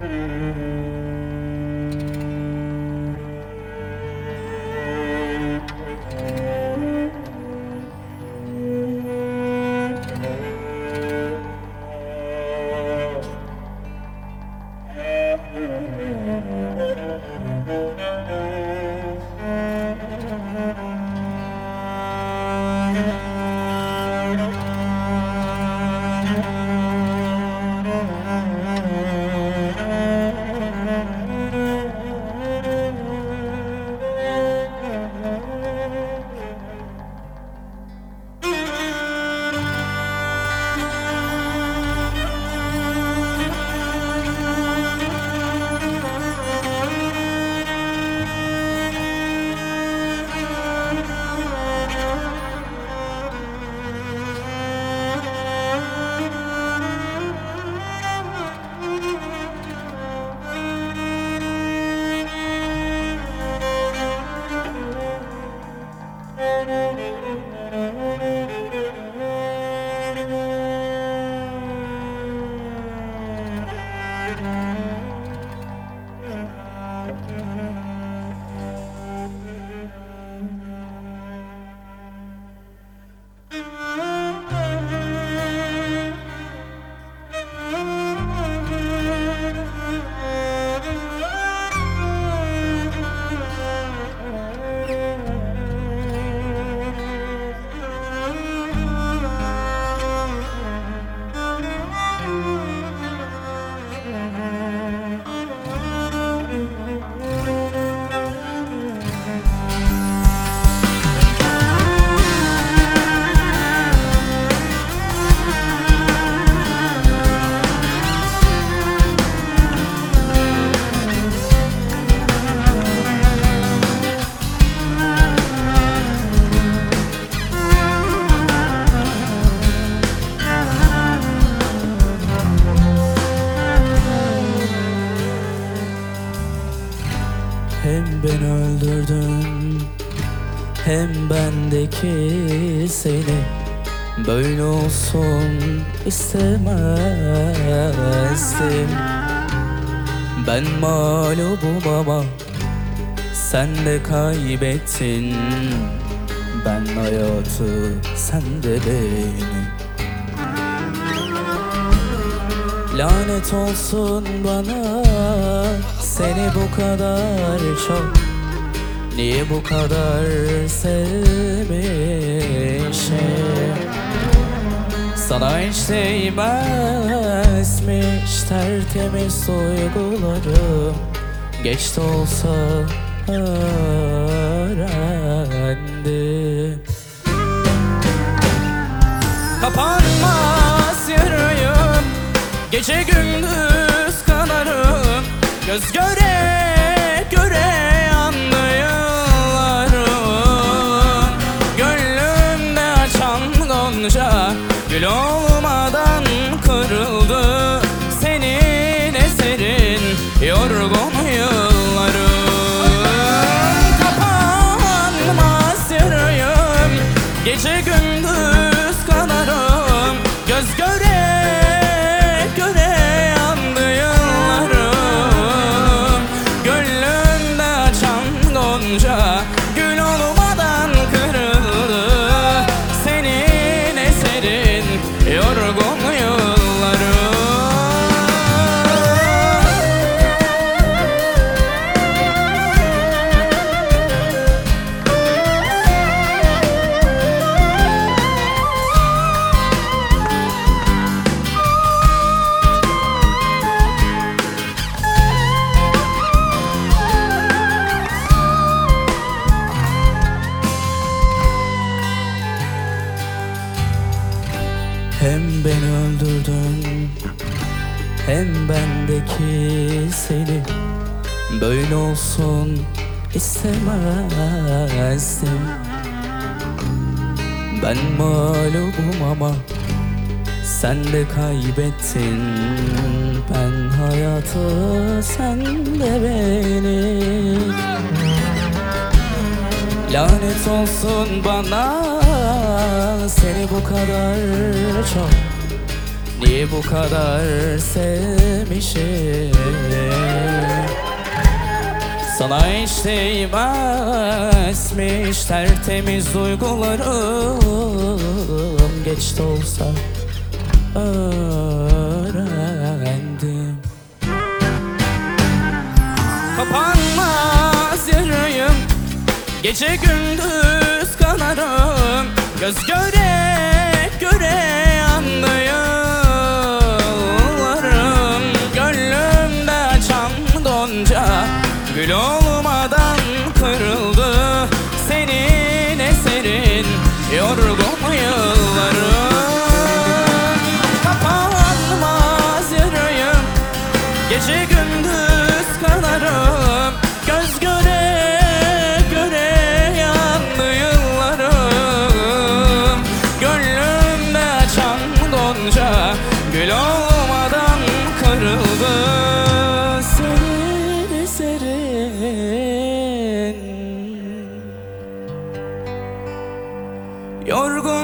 Música Hem ben öldürdüm Hem bendeki seni. Böyle olsun istemezdim. Ben mağlubum ama Sen de kaybettin. Ben hayatı sen de beni. Lanet olsun bana Seni bu kadar çok Niye bu kadar sevmişim? Sana hiç değmezmiş Tertemiz duygularım. Geç de olsa öğrendim Kapanmaz yarayım Gece gündüz Göz göre göre yandı yıllarım Gönlümde açan gonca Gül olmadan kırıldı. Senin eserin yorgun yıllarım Kapanmaz yarayım Gece gündüz gonca Hem beni öldürdün Hem bendeki seni. Böyle olsun istemezdim. Ben mağlubum ama Sen de kaybettin. Ben hayatı sen de beni Lanet olsun bana seni bu kadar çok. Niye bu kadar sevmişim? Sana hiç değmezmiş tertemiz duygularım. Geç de olsa öğren. Gece gündüz kanarım Göz göre Yorgun